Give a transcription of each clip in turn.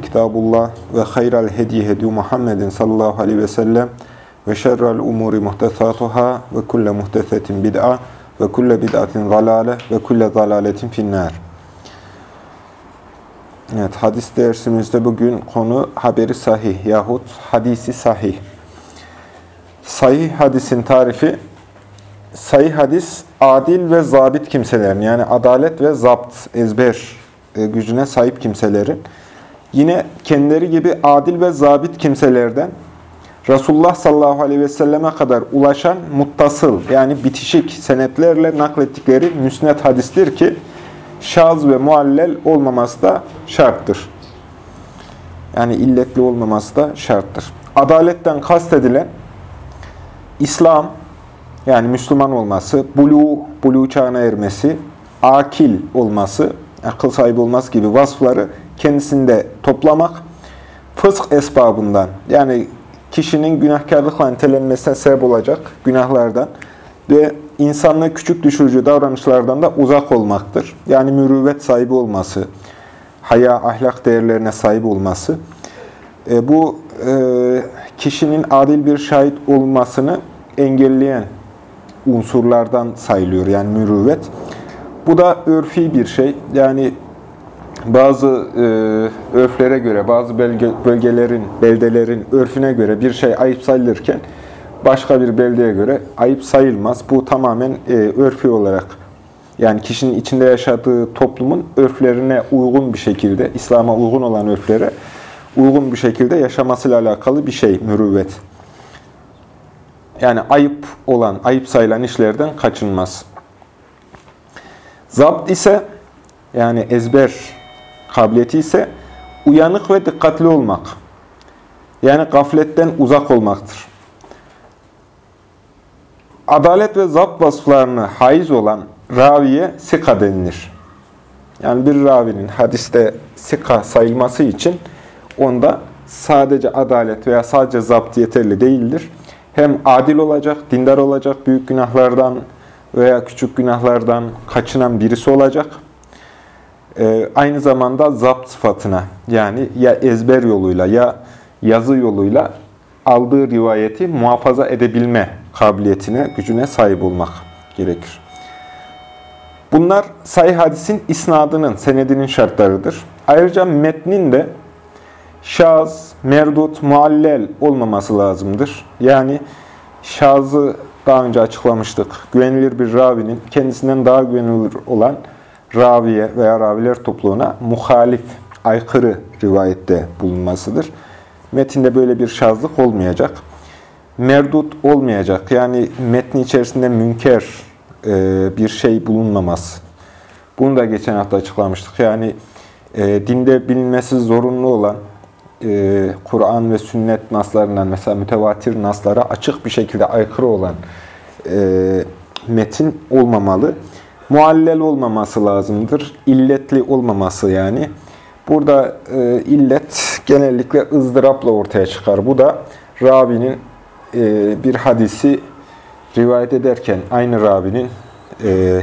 Kitabullah ve hayral hediye hediyu Muhammedin sallallahu aleyhi ve sellem ve şerrel umuri muhtesatuhâ ve kulle muhtesetin bid'a ve kulle bid'atin zalale ve kulle zalaletin finnâr. Evet, hadis dersimizde bugün konu haberi sahih yahut hadisi sahih. Sahih hadisin tarifi, sahih hadis adil ve zabit kimselerin yani adalet ve zapt, ezber gücüne sahip kimselerin yine kendileri gibi adil ve zabit kimselerden Resulullah sallallahu aleyhi ve selleme kadar ulaşan muttasıl yani bitişik senetlerle naklettikleri müsnet hadistir ki şaz ve muallel olmaması da şarttır. Yani illetli olmaması da şarttır. Adaletten kastedilen İslam yani Müslüman olması, bulu, bulu çağına ermesi, akil olması, akıl sahibi olması gibi vasıfları kendisinde toplamak, fısk esbabından yani kişinin günahkarlıkla nitelenmesine sebep olacak günahlardan ve insanlığı küçük düşürücü davranışlardan da uzak olmaktır. Yani mürüvvet sahibi olması, haya, ahlak değerlerine sahip olması. E, bu e, kişinin adil bir şahit olmasını engelleyen unsurlardan sayılıyor. Yani mürüvvet. Bu da örfi bir şey. Yani bazı e, örflere göre, bazı belge, bölgelerin, beldelerin örfüne göre bir şey ayıp sayılırken başka bir beldeye göre ayıp sayılmaz. Bu tamamen e, örfi olarak yani kişinin içinde yaşadığı toplumun örflerine uygun bir şekilde, İslam'a uygun olan örflere uygun bir şekilde yaşamasıyla alakalı bir şey, mürüvvet. Yani ayıp olan, ayıp sayılan işlerden kaçınmaz. Zapt ise yani ezber kabiliyeti ise uyanık ve dikkatli olmak. Yani gafletten uzak olmaktır. Adalet ve zapt vasıflarını haiz olan raviye sika denilir. Yani bir ravinin hadiste sika sayılması için onda sadece adalet veya sadece zapt yeterli değildir. Hem adil olacak, dindar olacak, büyük günahlardan veya küçük günahlardan kaçınan birisi olacak. Ee, aynı zamanda zapt sıfatına yani ya ezber yoluyla ya yazı yoluyla aldığı rivayeti muhafaza edebilme kabiliyetine, gücüne sahip olmak gerekir. Bunlar sahih hadisin isnadının, senedinin şartlarıdır. Ayrıca metnin de şaz, merdut, muallel olmaması lazımdır. Yani şazı daha önce açıklamıştık. Güvenilir bir ravinin kendisinden daha güvenilir olan raviye veya raviler topluluğuna muhalif, aykırı rivayette bulunmasıdır. Metinde böyle bir şazlık olmayacak. Merdut olmayacak. Yani metni içerisinde münker e, bir şey bulunmaması. Bunu da geçen hafta açıklamıştık. Yani e, dinde bilinmesi zorunlu olan e, Kur'an ve sünnet naslarından mesela mütevatir naslara açık bir şekilde aykırı olan e, metin olmamalı. Muallel olmaması lazımdır. İlletli olmaması yani. Burada e, illet genellikle ızdırapla ortaya çıkar. Bu da Rabi'nin bir hadisi rivayet ederken aynı Rabi'nin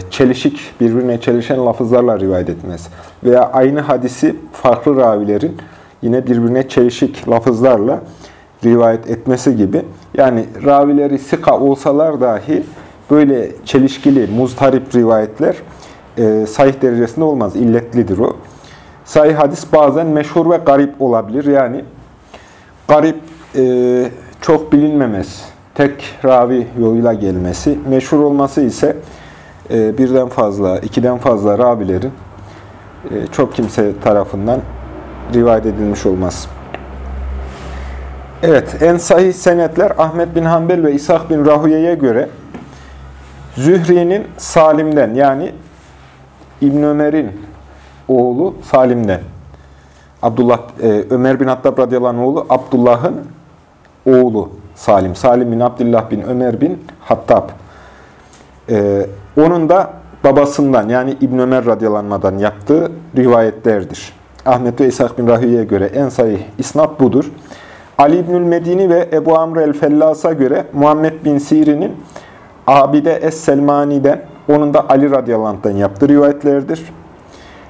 çelişik, birbirine çelişen lafızlarla rivayet etmez. Veya aynı hadisi farklı ravilerin yine birbirine çelişik lafızlarla rivayet etmesi gibi. Yani ravileri sika olsalar dahi böyle çelişkili, muztarip rivayetler e, sahih derecesinde olmaz. İlletlidir o. Sahih hadis bazen meşhur ve garip olabilir. Yani garip e, çok bilinmemesi, tek ravi yoluyla gelmesi. Meşhur olması ise e, birden fazla, ikiden fazla ravilerin e, çok kimse tarafından rivayet edilmiş olmaz. Evet, en sahih senetler Ahmet bin Hanbel ve İshak bin Rahuye'ye göre Zühri'nin Salim'den yani İbn Ömer'in oğlu Salim'den. Abdullah e, Ömer bin Hattab radıyallahu oğlu Abdullah'ın oğlu Salim. Salim bin Abdullah bin Ömer bin Hattab. Ee, onun da babasından yani İbn Ömer radyalanmadan yaptığı rivayetlerdir. Ahmet ve İshak bin Rahüye'ye göre en sayı isnat budur. Ali İbnül Medini ve Ebu Amr el-Fellas'a göre Muhammed bin Sirin'in Abide Es-Selmani'den, onun da Ali radıyallahu yaptığı rivayetlerdir.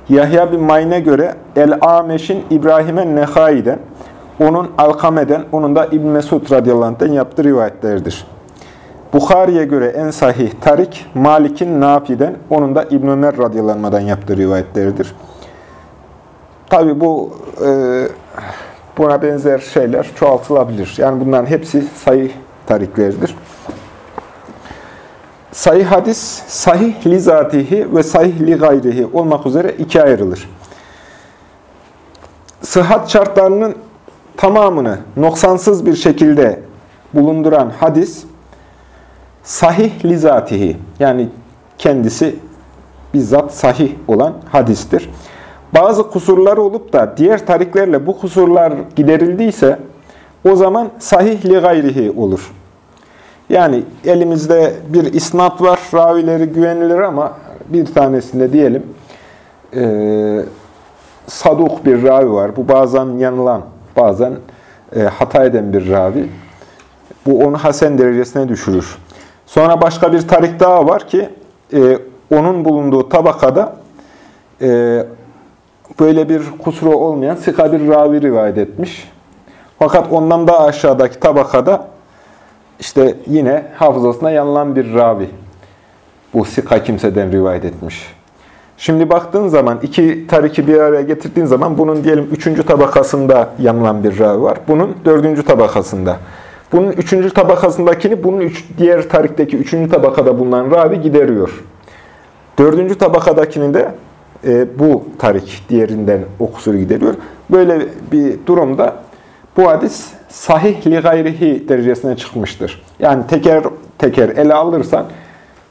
Yahya bin Mayne göre El-Ameş'in İbrahim'e Nehai'den, onun Alkame'den, onun da İbn Mesud radıyallahu yaptığı rivayetlerdir. Bukhari'ye göre en sahih Tarik, Malik'in Nafi'den, onun da İbn Ömer radıyallahu yaptığı rivayetleridir. Tabi bu e, buna benzer şeyler çoğaltılabilir. Yani bunların hepsi sahih tarikleridir. Sahih hadis, sahih li zatihi ve sahih li gayrihi olmak üzere ikiye ayrılır. Sıhhat şartlarının tamamını noksansız bir şekilde bulunduran hadis, sahih li zatihi yani kendisi bizzat sahih olan hadistir. Bazı kusurları olup da diğer tariklerle bu kusurlar giderildiyse o zaman sahih li gayrihi olur. Yani elimizde bir isnat var, ravileri güvenilir ama bir tanesinde diyelim e, saduk bir ravi var. Bu bazen yanılan, bazen e, hata eden bir ravi. Bu onu hasen derecesine düşürür. Sonra başka bir tarik daha var ki e, onun bulunduğu tabakada e, böyle bir kusuru olmayan sıka bir ravi rivayet etmiş. Fakat ondan daha aşağıdaki tabakada işte yine hafızasına yanılan bir ravi. Bu sika kimseden rivayet etmiş. Şimdi baktığın zaman iki tariki bir araya getirdiğin zaman bunun diyelim üçüncü tabakasında yanılan bir ravi var. Bunun dördüncü tabakasında. Bunun üçüncü tabakasındakini bunun üç, diğer tarikteki üçüncü tabakada bulunan ravi gideriyor. Dördüncü tabakadakini de e, bu tarik diğerinden o gideriyor. Böyle bir durumda bu hadis sahih li gayrihi derecesine çıkmıştır. Yani teker teker ele alırsan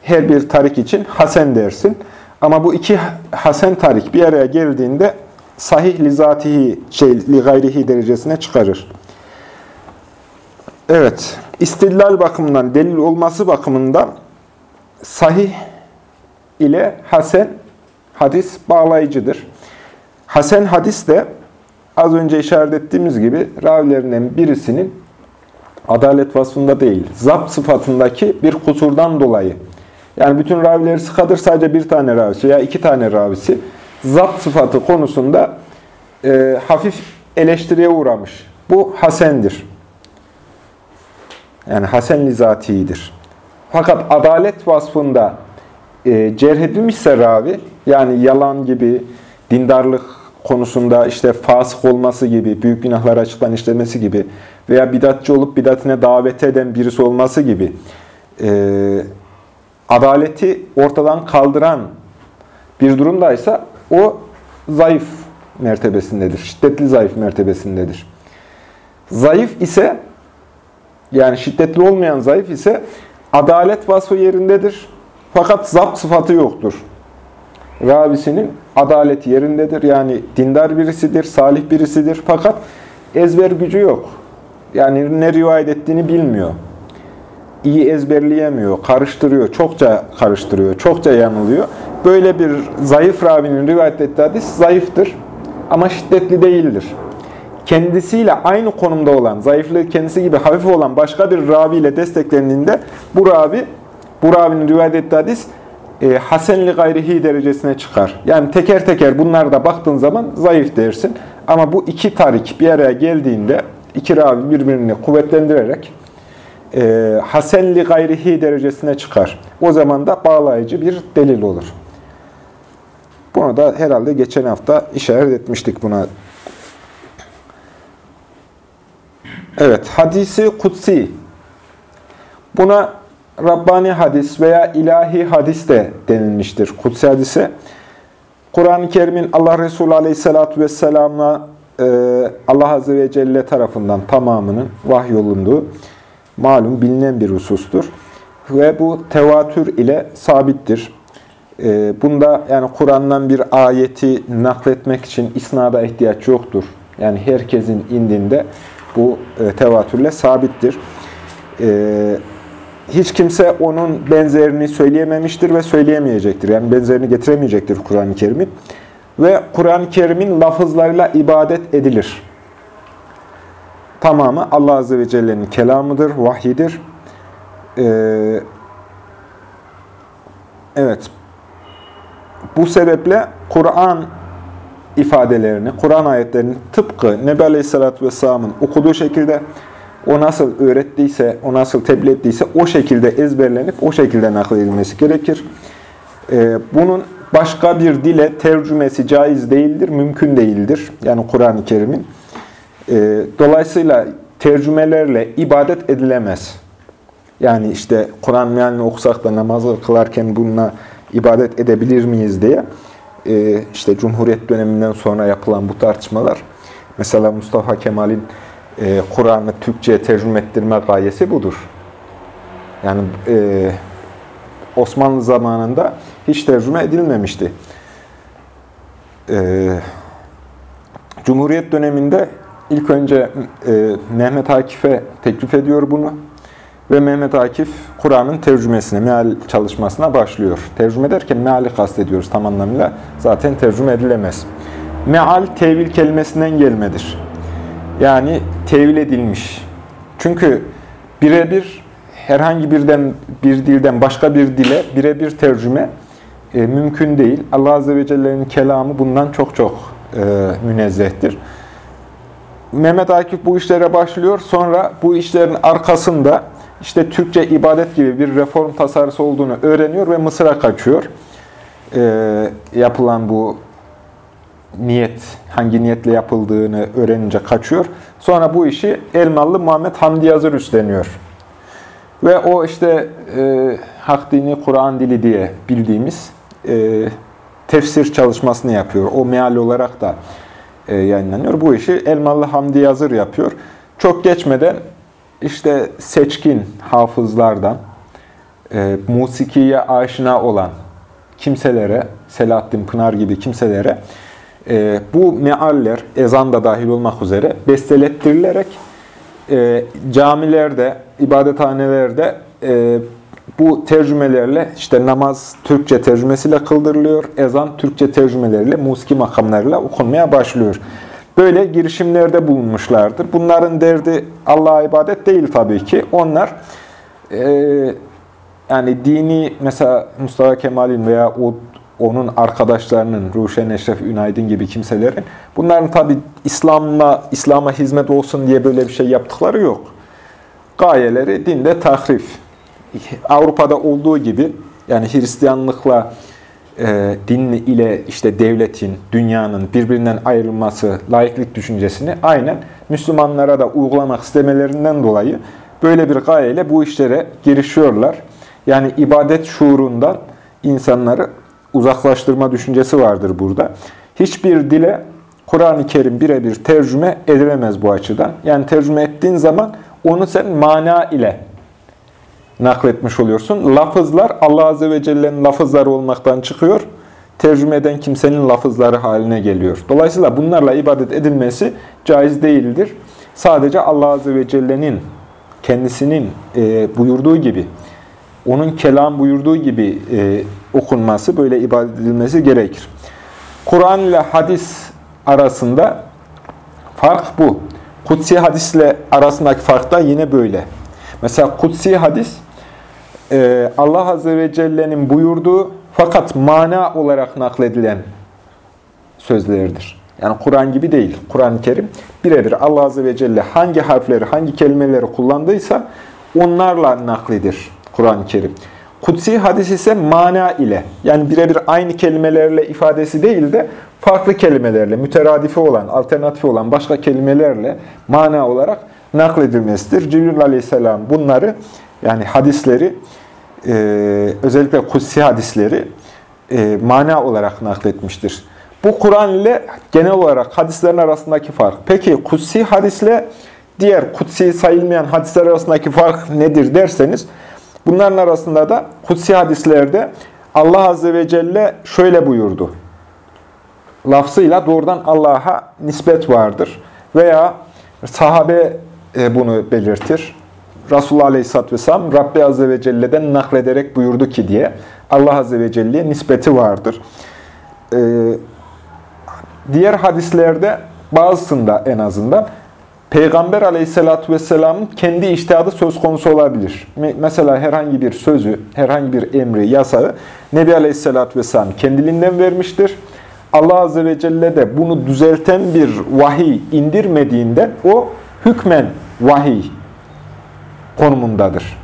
her bir tarik için hasen dersin. Ama bu iki hasen tarik bir araya geldiğinde sahih li zatihi, şey, li gayrihi derecesine çıkarır. Evet, istidlal bakımından, delil olması bakımından sahih ile hasen hadis bağlayıcıdır. Hasen hadis de az önce işaret ettiğimiz gibi ravilerinden birisinin adalet vasfında değil, zapt sıfatındaki bir kusurdan dolayı. Yani bütün ravileri sıkadır sadece bir tane ravisi veya iki tane ravisi zapt sıfatı konusunda e, hafif eleştiriye uğramış. Bu hasendir. Yani hasen lizatidir. Fakat adalet vasfında e, cerh edilmişse ravi, yani yalan gibi, dindarlık konusunda işte fasık olması gibi, büyük günahlar açıktan işlemesi gibi veya bidatçı olup bidatine davet eden birisi olması gibi e, adaleti ortadan kaldıran bir durumdaysa o zayıf mertebesindedir. Şiddetli zayıf mertebesindedir. Zayıf ise yani şiddetli olmayan zayıf ise adalet vasfı yerindedir. Fakat zapt sıfatı yoktur. Ravisinin adaleti yerindedir. Yani dindar birisidir, salih birisidir. Fakat ezber gücü yok. Yani ne rivayet ettiğini bilmiyor. İyi ezberleyemiyor, karıştırıyor, çokça karıştırıyor, çokça yanılıyor. Böyle bir zayıf ravinin rivayet ettiği hadis zayıftır ama şiddetli değildir. Kendisiyle aynı konumda olan, zayıflığı kendisi gibi hafif olan başka bir raviyle desteklendiğinde bu ravi bu ravinin rivayet ettiği hadis e, hasenli gayrihi derecesine çıkar. Yani teker teker bunlara da baktığın zaman zayıf dersin. Ama bu iki tarik bir araya geldiğinde iki ravi birbirini kuvvetlendirerek e, hasenli gayrihi derecesine çıkar. O zaman da bağlayıcı bir delil olur. Bunu da herhalde geçen hafta işaret etmiştik buna. Evet, hadisi kutsi. Buna Rabbani hadis veya ilahi hadis de denilmiştir kutsi hadise. Kur'an-ı Kerim'in Allah Resulü Aleyhisselatü Vesselam'a e, Allah Azze ve Celle tarafından tamamının vahyolunduğu malum bilinen bir husustur. Ve bu tevatür ile sabittir. E, bunda yani Kur'an'dan bir ayeti nakletmek için isnada ihtiyaç yoktur. Yani herkesin indinde bu e, tevatürle sabittir. e, hiç kimse onun benzerini söyleyememiştir ve söyleyemeyecektir. Yani benzerini getiremeyecektir Kur'an-ı Kerim'in. Ve Kur'an-ı Kerim'in lafızlarıyla ibadet edilir. Tamamı Allah Azze ve Celle'nin kelamıdır, vahyidir. Ee, evet. Bu sebeple Kur'an ifadelerini, Kur'an ayetlerini tıpkı Nebi Aleyhisselatü Vesselam'ın okuduğu şekilde o nasıl öğrettiyse, o nasıl tebliğ ettiyse o şekilde ezberlenip o şekilde nakledilmesi gerekir. Ee, bunun başka bir dile tercümesi caiz değildir, mümkün değildir. Yani Kur'an-ı Kerim'in. Ee, dolayısıyla tercümelerle ibadet edilemez. Yani işte Kur'an mealini okusak da namazı kılarken bununla ibadet edebilir miyiz diye e, işte Cumhuriyet döneminden sonra yapılan bu tartışmalar mesela Mustafa Kemal'in e, Kur'an'ı Türkçe'ye tercüme ettirme gayesi budur. Yani e, Osmanlı zamanında hiç tercüme edilmemişti. E, Cumhuriyet döneminde ilk önce e, Mehmet Akif'e teklif ediyor bunu. Ve Mehmet Akif Kur'an'ın tercümesine, meal çalışmasına başlıyor. Tercüme derken meali kastediyoruz tam anlamıyla. Zaten tercüme edilemez. Meal tevil kelimesinden gelmedir. Yani tevil edilmiş. Çünkü birebir herhangi birden bir dilden başka bir dile birebir tercüme e, mümkün değil. Allah Azze ve Celle'nin kelamı bundan çok çok e, münezzehtir. Mehmet Akif bu işlere başlıyor. Sonra bu işlerin arkasında işte Türkçe ibadet gibi bir reform tasarısı olduğunu öğreniyor ve Mısır'a kaçıyor. Ee, yapılan bu niyet, hangi niyetle yapıldığını öğrenince kaçıyor. Sonra bu işi Elmalı Muhammed Hamdi Yazır üstleniyor. Ve o işte e, hak dini Kur'an dili diye bildiğimiz e, tefsir çalışmasını yapıyor. O meal olarak da e, yayınlanıyor. Bu işi Elmalı Hamdi Yazır yapıyor. Çok geçmeden işte seçkin hafızlardan, e, musikiye aşina olan kimselere, Selahattin Pınar gibi kimselere e, bu mealler, ezan da dahil olmak üzere bestelettirilerek e, camilerde, ibadethanelerde e, bu tercümelerle işte namaz Türkçe tercümesiyle kıldırılıyor, ezan Türkçe tercümeleriyle, musiki makamlarıyla okunmaya başlıyor. Böyle girişimlerde bulunmuşlardır. Bunların derdi Allah'a ibadet değil tabii ki. Onlar e, yani dini mesela Mustafa Kemal'in veya o, onun arkadaşlarının, Ruşen Eşref Ünaydın gibi kimselerin bunların tabii İslam'la İslam'a hizmet olsun diye böyle bir şey yaptıkları yok. Gayeleri dinde tahrif. Avrupa'da olduğu gibi yani Hristiyanlıkla e, din ile işte devletin, dünyanın birbirinden ayrılması, laiklik düşüncesini aynen Müslümanlara da uygulamak istemelerinden dolayı böyle bir gayeyle bu işlere girişiyorlar. Yani ibadet şuurundan insanları uzaklaştırma düşüncesi vardır burada. Hiçbir dile Kur'an-ı Kerim birebir tercüme edilemez bu açıdan. Yani tercüme ettiğin zaman onu sen mana ile nakletmiş oluyorsun. Lafızlar Allah Azze ve Celle'nin lafızları olmaktan çıkıyor. Tercüme eden kimsenin lafızları haline geliyor. Dolayısıyla bunlarla ibadet edilmesi caiz değildir. Sadece Allah Azze ve Celle'nin kendisinin e, buyurduğu gibi, onun kelam buyurduğu gibi e, okunması, böyle ibadet edilmesi gerekir. Kur'an ile hadis arasında fark bu. Kutsi hadisle arasındaki fark da yine böyle. Mesela kutsi hadis e, Allah Azze ve Celle'nin buyurduğu fakat mana olarak nakledilen sözlerdir. Yani Kur'an gibi değil. Kur'an-ı Kerim birebir Allah Azze ve Celle hangi harfleri, hangi kelimeleri kullandıysa onlarla naklidir Kur'an-ı Kerim. Kutsi hadis ise mana ile, yani birebir aynı kelimelerle ifadesi değil de farklı kelimelerle, müteradifi olan, alternatifi olan başka kelimelerle mana olarak nakledilmesidir. Cibril aleyhisselam bunları, yani hadisleri e, özellikle kutsi hadisleri e, mana olarak nakletmiştir. Bu Kur'an ile genel olarak hadislerin arasındaki fark. Peki kutsi hadisle diğer kutsi sayılmayan hadisler arasındaki fark nedir derseniz, bunların arasında da kutsi hadislerde Allah Azze ve Celle şöyle buyurdu. Lafzıyla doğrudan Allah'a nispet vardır. Veya sahabe e, bunu belirtir Resulullah Aleyhisselatü Vesselam Rabbi Azze ve Celle'den naklederek buyurdu ki diye Allah Azze ve Celle'ye nispeti vardır. Ee, diğer hadislerde bazısında en azından Peygamber aleyhissalatü vesselamın kendi iştihadı söz konusu olabilir. Mesela herhangi bir sözü, herhangi bir emri, yasağı Nebi aleyhissalatü vesselam kendiliğinden vermiştir. Allah azze ve celle de bunu düzelten bir vahiy indirmediğinde o hükmen vahiy konumundadır.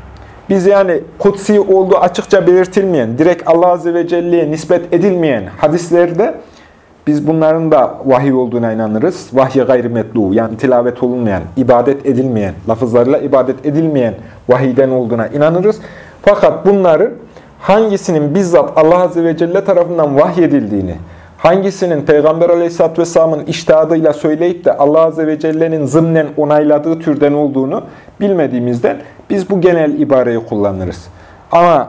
Biz yani kutsi olduğu açıkça belirtilmeyen, direkt Allah azze ve celle'ye nispet edilmeyen hadislerde biz bunların da vahiy olduğuna inanırız. Vahye gayrimetlu yani tilavet olunmayan, ibadet edilmeyen, lafızlarıyla ibadet edilmeyen vahiyden olduğuna inanırız. Fakat bunların hangisinin bizzat Allah Azze ve Celle tarafından vahyedildiğini, hangisinin Peygamber Aleyhisselatü Vesselam'ın iştihadıyla söyleyip de Allah Azze ve Celle'nin zımnen onayladığı türden olduğunu bilmediğimizden biz bu genel ibareyi kullanırız. Ama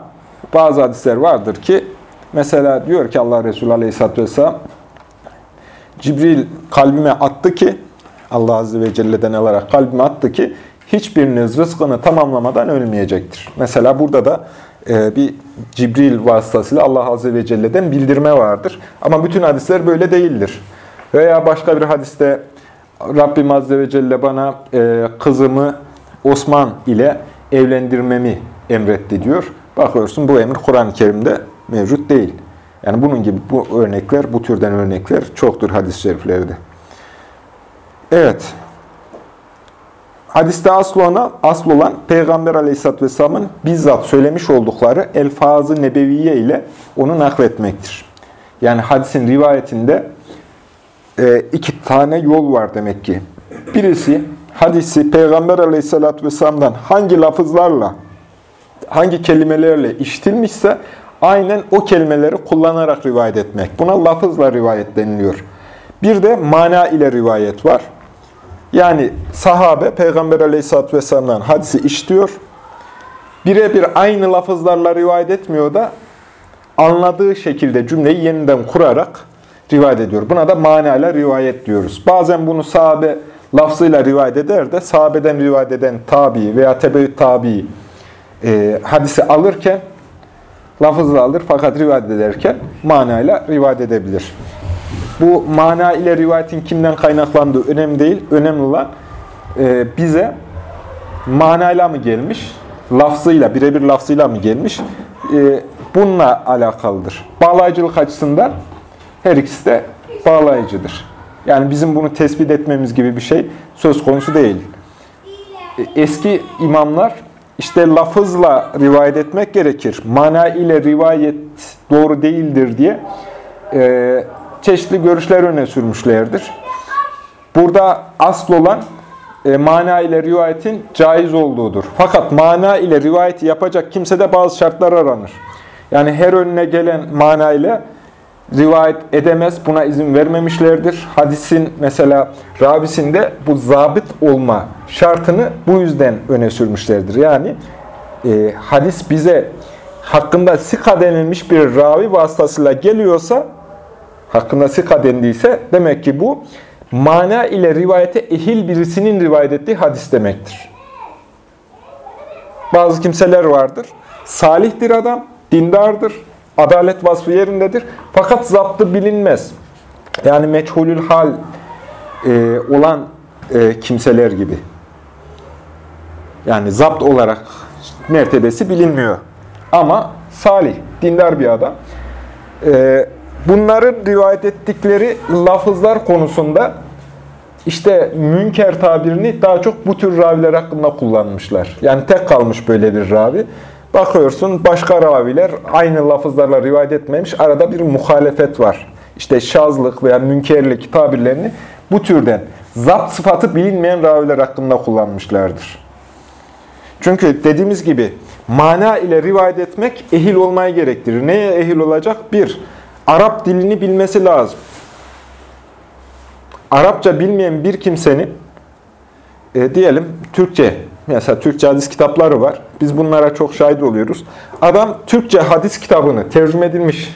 bazı hadisler vardır ki, mesela diyor ki Allah Resulü Aleyhisselatü Vesselam, Cibril kalbime attı ki, Allah Azze ve Celle'den alarak kalbime attı ki, hiçbiriniz rızkını tamamlamadan ölmeyecektir. Mesela burada da e, bir Cibril vasıtasıyla Allah Azze ve Celle'den bildirme vardır. Ama bütün hadisler böyle değildir. Veya başka bir hadiste Rabbim Azze ve Celle bana e, kızımı Osman ile evlendirmemi emretti diyor. Bakıyorsun bu emir Kur'an-ı Kerim'de mevcut değil. Yani bunun gibi bu örnekler, bu türden örnekler çoktur hadis-i şeriflerde. Evet. Hadiste asıl olan, asıl olan Peygamber Aleyhisselatü Vesselam'ın bizzat söylemiş oldukları elfazı nebeviye ile onu nakletmektir. Yani hadisin rivayetinde e, iki tane yol var demek ki. Birisi hadisi Peygamber Aleyhisselatü Vesselam'dan hangi lafızlarla, hangi kelimelerle işitilmişse aynen o kelimeleri kullanarak rivayet etmek. Buna lafızla rivayet deniliyor. Bir de mana ile rivayet var. Yani sahabe Peygamber Aleyhisselatü Vesselam'dan hadisi işliyor. Birebir aynı lafızlarla rivayet etmiyor da anladığı şekilde cümleyi yeniden kurarak rivayet ediyor. Buna da manayla rivayet diyoruz. Bazen bunu sahabe lafzıyla rivayet eder de sahabeden rivayet eden tabi veya tebeüt tabi e, hadisi alırken lafızla alır fakat rivayet ederken manayla rivayet edebilir. Bu mana ile rivayetin kimden kaynaklandığı önemli değil. Önemli olan e, bize manayla mı gelmiş, lafzıyla, birebir lafzıyla mı gelmiş? E, bununla alakalıdır. Bağlayıcılık açısından her ikisi de bağlayıcıdır. Yani bizim bunu tespit etmemiz gibi bir şey söz konusu değil. E, eski imamlar işte lafızla rivayet etmek gerekir. Mana ile rivayet doğru değildir diye e, çeşitli görüşler öne sürmüşlerdir. Burada asıl olan e, mana ile rivayetin caiz olduğudur. Fakat mana ile rivayeti yapacak kimsede bazı şartlar aranır. Yani her önüne gelen mana ile rivayet edemez, buna izin vermemişlerdir. Hadisin mesela ravisinde bu zabit olma şartını bu yüzden öne sürmüşlerdir. Yani e, hadis bize hakkında sika denilmiş bir ravi vasıtasıyla geliyorsa, hakkında sika denildiyse demek ki bu mana ile rivayete ehil birisinin rivayet ettiği hadis demektir. Bazı kimseler vardır. Salih bir adam, dindardır, adalet vasfı yerindedir. Fakat zaptı bilinmez. Yani meçhulül hal e, olan e, kimseler gibi. Yani zapt olarak mertebesi bilinmiyor. Ama salih, dindar bir adam. E, bunların rivayet ettikleri lafızlar konusunda işte münker tabirini daha çok bu tür raviler hakkında kullanmışlar. Yani tek kalmış böyle bir ravi. Bakıyorsun başka raviler aynı lafızlarla rivayet etmemiş. Arada bir muhalefet var. İşte şazlık veya münkerlik tabirlerini bu türden zapt sıfatı bilinmeyen raviler hakkında kullanmışlardır. Çünkü dediğimiz gibi mana ile rivayet etmek ehil olmayı gerektirir. Neye ehil olacak? Bir, Arap dilini bilmesi lazım. Arapça bilmeyen bir kimsenin e, diyelim Türkçe, mesela Türkçe hadis kitapları var. Biz bunlara çok şahit oluyoruz. Adam Türkçe hadis kitabını, tercüme edilmiş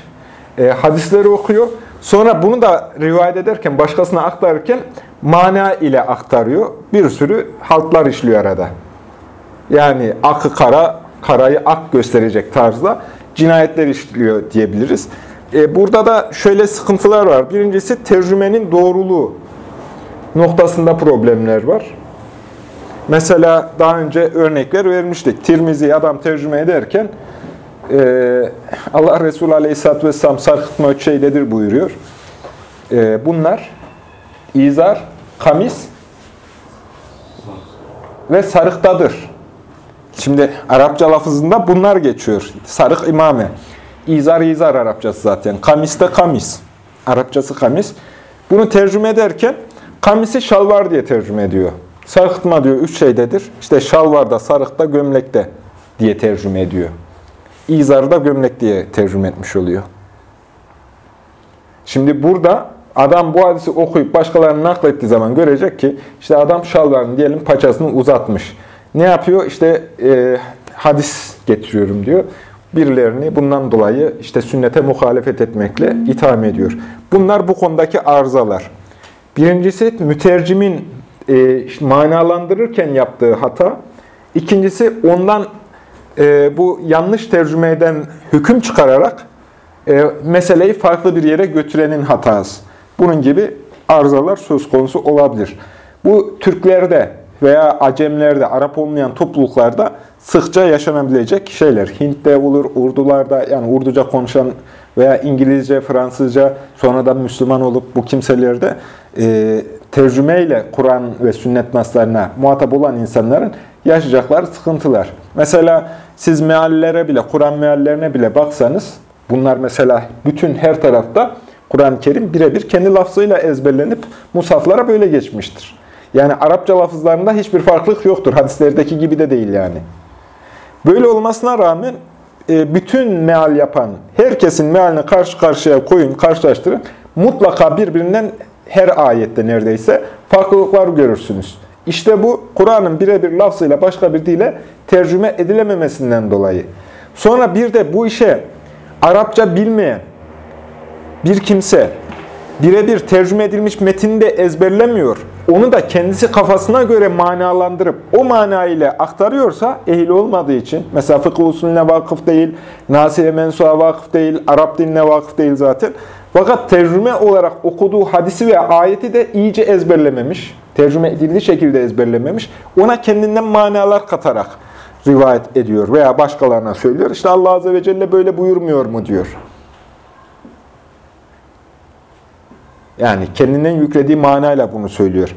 e, hadisleri okuyor. Sonra bunu da rivayet ederken, başkasına aktarırken mana ile aktarıyor. Bir sürü haltlar işliyor arada. Yani akı kara, karayı ak gösterecek tarzda cinayetler işliyor diyebiliriz. E, burada da şöyle sıkıntılar var. Birincisi tercümenin doğruluğu noktasında problemler var. Mesela daha önce örnekler vermiştik. Tirmizi adam tercüme ederken e, Allah Resulü Aleyhisselatü Vesselam sarkıtma üç şeydedir buyuruyor. E, bunlar izar, kamis ve sarıktadır. Şimdi Arapça lafızında bunlar geçiyor. Sarık imame. İzar izar Arapçası zaten. Kamis de kamis. Arapçası kamis. Bunu tercüme ederken kamisi şalvar diye tercüme ediyor. Sarıktma diyor üç şeydedir. İşte şalvarda, sarıkta, gömlekte diye tercüme ediyor. İzarı da gömlek diye tercüme etmiş oluyor. Şimdi burada adam bu hadisi okuyup başkalarının naklettiği zaman görecek ki işte adam şalvarını diyelim paçasını uzatmış. Ne yapıyor? İşte e, hadis getiriyorum diyor. Birilerini bundan dolayı işte sünnete muhalefet etmekle itham ediyor. Bunlar bu konudaki arızalar. Birincisi mütercimin e, manalandırırken yaptığı hata. İkincisi ondan e, bu yanlış tercüme eden hüküm çıkararak e, meseleyi farklı bir yere götürenin hatası. Bunun gibi arızalar söz konusu olabilir. Bu Türklerde veya Acemlerde, Arap olmayan topluluklarda sıkça yaşanabilecek şeyler. Hint'te olur, Urdularda, yani Urduca konuşan veya İngilizce, Fransızca sonradan Müslüman olup bu kimselerde e, tercümeyle Kur'an ve sünnet naslarına muhatap olan insanların yaşayacakları sıkıntılar. Mesela siz meallere bile, Kur'an meallerine bile baksanız, bunlar mesela bütün her tarafta Kur'an-ı Kerim birebir kendi lafzıyla ezberlenip musaflara böyle geçmiştir. Yani Arapça lafızlarında hiçbir farklılık yoktur. Hadislerdeki gibi de değil yani. Böyle olmasına rağmen e, bütün meal yapan, herkesin mealini karşı karşıya koyun, karşılaştırın. Mutlaka birbirinden her ayette neredeyse farklılıklar görürsünüz. İşte bu Kur'an'ın birebir lafzıyla başka bir dile tercüme edilememesinden dolayı. Sonra bir de bu işe Arapça bilmeyen bir kimse birebir tercüme edilmiş metini de ezberlemiyor. Onu da kendisi kafasına göre manalandırıp o mana ile aktarıyorsa ehil olmadığı için, mesela fıkıh usulüne vakıf değil, nasiye mensuğa vakıf değil, Arap diline vakıf değil zaten. Fakat tercüme olarak okuduğu hadisi ve ayeti de iyice ezberlememiş, tercüme edildiği şekilde ezberlememiş, ona kendinden manalar katarak rivayet ediyor veya başkalarına söylüyor. İşte Allah Azze ve Celle böyle buyurmuyor mu diyor. Yani kendinden yüklediği manayla bunu söylüyor.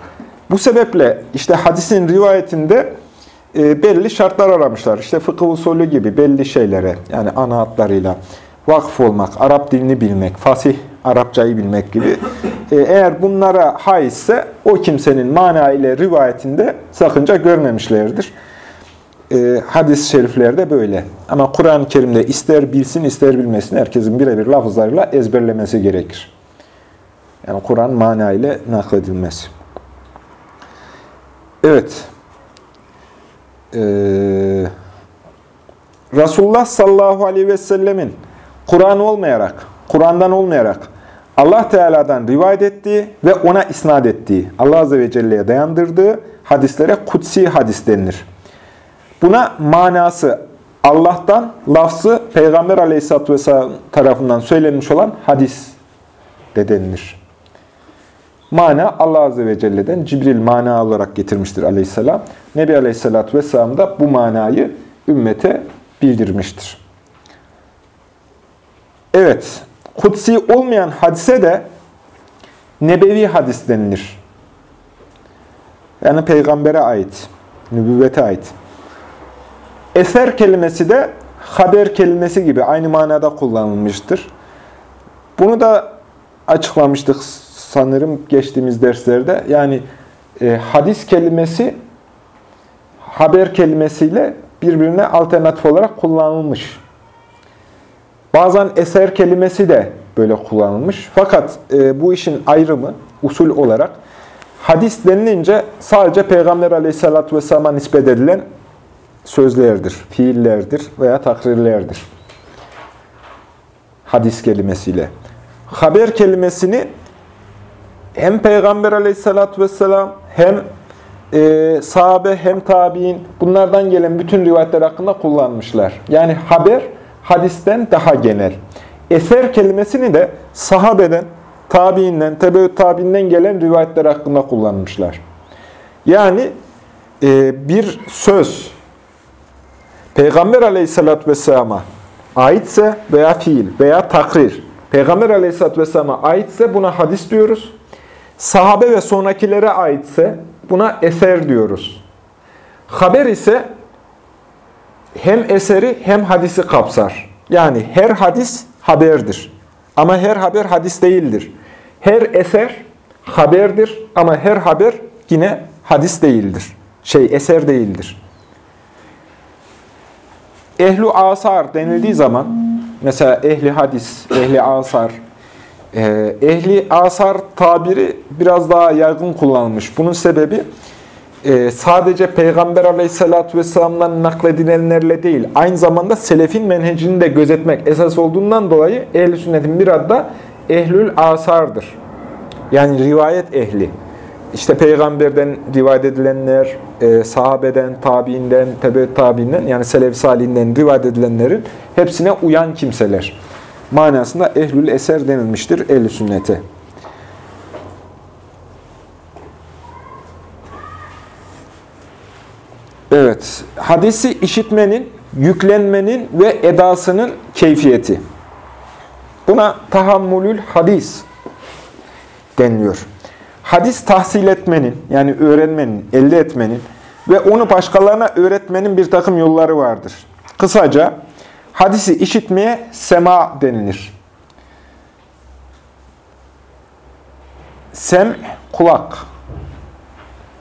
Bu sebeple işte hadisin rivayetinde e, belli şartlar aramışlar. İşte fıkıh usulü gibi belli şeylere yani ana hatlarıyla vakıf olmak, Arap dilini bilmek, fasih Arapçayı bilmek gibi. E, eğer bunlara haizse o kimsenin mana ile rivayetinde sakınca görmemişlerdir. E, hadis-i şeriflerde böyle. Ama Kur'an-ı Kerim'de ister bilsin ister bilmesin herkesin birebir lafızlarıyla ezberlemesi gerekir. Yani Kur'an mana ile nakledilmesi. Evet. Ee, Resulullah sallallahu aleyhi ve sellemin Kur'an olmayarak, Kur'an'dan olmayarak Allah Teala'dan rivayet ettiği ve ona isnat ettiği, Allah Azze ve Celle'ye dayandırdığı hadislere kutsi hadis denilir. Buna manası Allah'tan, lafzı Peygamber Aleyhisselatü Vesselam tarafından söylenmiş olan hadis de denilir. Mana Allah Azze ve Celle'den Cibril mana olarak getirmiştir aleyhisselam. Nebi Aleyhisselatü Vesselam da bu manayı ümmete bildirmiştir. Evet, kutsi olmayan hadise de nebevi hadis denilir. Yani peygambere ait, nübüvvete ait. Eser kelimesi de haber kelimesi gibi aynı manada kullanılmıştır. Bunu da açıklamıştık sanırım geçtiğimiz derslerde. Yani e, hadis kelimesi haber kelimesiyle birbirine alternatif olarak kullanılmış. Bazen eser kelimesi de böyle kullanılmış. Fakat e, bu işin ayrımı usul olarak hadis denilince sadece Peygamber aleyhissalatü vesselam'a nispet edilen sözlerdir, fiillerdir veya takrirlerdir. Hadis kelimesiyle. Haber kelimesini hem Peygamber aleyhissalatü vesselam hem e, sahabe hem tabi'in bunlardan gelen bütün rivayetler hakkında kullanmışlar. Yani haber hadisten daha genel. Eser kelimesini de sahabeden, tabiinden, tebeüt tabiinden gelen rivayetler hakkında kullanmışlar. Yani e, bir söz Peygamber aleyhissalatü vesselama aitse veya fiil veya takrir Peygamber aleyhissalatü vesselama aitse buna hadis diyoruz. Sahabe ve sonrakilere aitse buna eser diyoruz. Haber ise hem eseri hem hadisi kapsar. Yani her hadis haberdir. Ama her haber hadis değildir. Her eser haberdir ama her haber yine hadis değildir. Şey eser değildir. Ehlu asar denildiği zaman mesela ehli hadis, ehli asar, e, ehli asar tabiri biraz daha yaygın kullanılmış. Bunun sebebi e, sadece Peygamber aleyhissalatü vesselam'dan nakledilenlerle değil, aynı zamanda selefin menhecini de gözetmek esas olduğundan dolayı ehl sünnetin bir adı ehlül asardır. Yani rivayet ehli. İşte peygamberden rivayet edilenler, e, sahabeden, tabiinden, tebe tabiinden yani selef salihinden rivayet edilenlerin hepsine uyan kimseler. Manasında ehlül eser denilmiştir ehl sünnete. Evet, hadisi işitmenin, yüklenmenin ve edasının keyfiyeti. Buna tahammülül hadis deniliyor. Hadis tahsil etmenin, yani öğrenmenin, elde etmenin ve onu başkalarına öğretmenin bir takım yolları vardır. Kısaca, hadisi işitmeye sema denilir. Sem, kulak.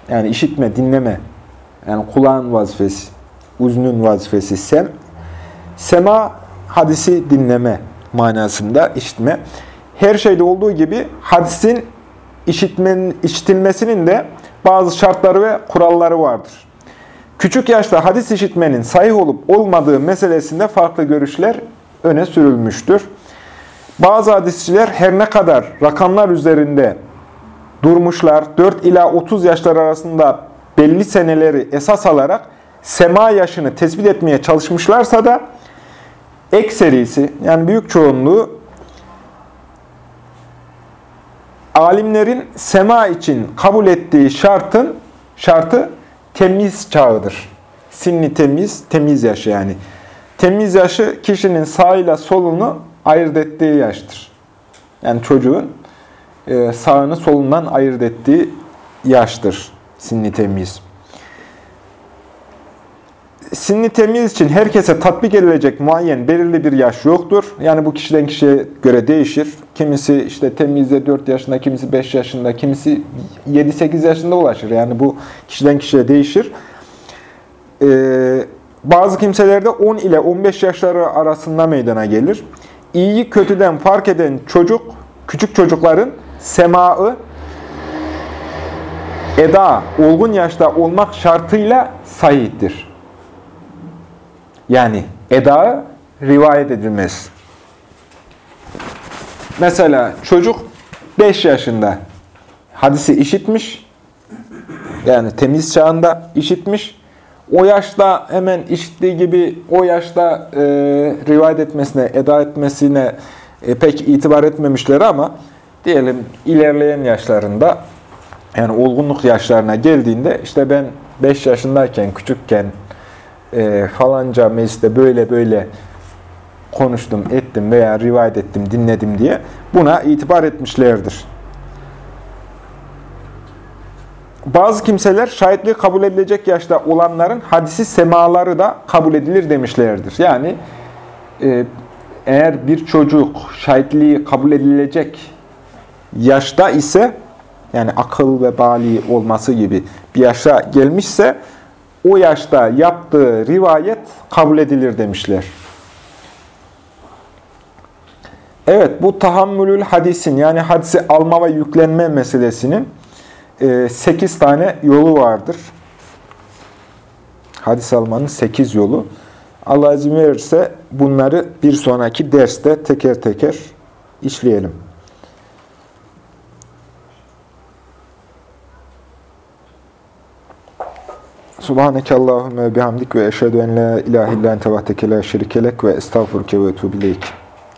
Yani işitme, dinleme. Yani kulağın vazifesi, uzunun vazifesi sem. Sema, hadisi dinleme manasında işitme. Her şeyde olduğu gibi hadisin işitmenin, işitilmesinin de bazı şartları ve kuralları vardır. Küçük yaşta hadis işitmenin sahih olup olmadığı meselesinde farklı görüşler öne sürülmüştür. Bazı hadisçiler her ne kadar rakamlar üzerinde durmuşlar, 4 ila 30 yaşlar arasında belli seneleri esas alarak sema yaşını tespit etmeye çalışmışlarsa da ekserisi yani büyük çoğunluğu alimlerin sema için kabul ettiği şartın şartı temiz çağıdır. Sinni temiz, temiz yaşı yani. Temiz yaşı kişinin sağıyla solunu ayırt ettiği yaştır. Yani çocuğun e, sağını solundan ayırt ettiği yaştır sinni temiz. Sinni temiz için herkese tatbik edilecek muayyen belirli bir yaş yoktur. Yani bu kişiden kişiye göre değişir. Kimisi işte temizde 4 yaşında, kimisi 5 yaşında, kimisi 7-8 yaşında ulaşır. Yani bu kişiden kişiye değişir. Ee, bazı kimselerde 10 ile 15 yaşları arasında meydana gelir. İyiyi kötüden fark eden çocuk, küçük çocukların semaı, eda, olgun yaşta olmak şartıyla sahiptir. Yani eda rivayet edilmez. Mesela çocuk 5 yaşında hadisi işitmiş, yani temiz çağında işitmiş, o yaşta hemen işittiği gibi o yaşta e, rivayet etmesine, eda etmesine e, pek itibar etmemişler ama diyelim ilerleyen yaşlarında yani olgunluk yaşlarına geldiğinde işte ben 5 yaşındayken, küçükken e, falanca mecliste böyle böyle konuştum, ettim veya rivayet ettim, dinledim diye buna itibar etmişlerdir. Bazı kimseler şahitliği kabul edilecek yaşta olanların hadisi semaları da kabul edilir demişlerdir. Yani e, eğer bir çocuk şahitliği kabul edilecek yaşta ise yani akıl ve bali olması gibi bir yaşa gelmişse o yaşta yaptığı rivayet kabul edilir demişler. Evet bu tahammülül hadisin yani hadisi alma ve yüklenme meselesinin 8 e, tane yolu vardır. Hadis almanın 8 yolu. Allah izin verirse bunları bir sonraki derste teker teker işleyelim. Subhaneke Allahümme bihamdik ve eşhedü en la ilahe illa ente vahdeke la şerikelek ve estağfurke ve etubu ileyk.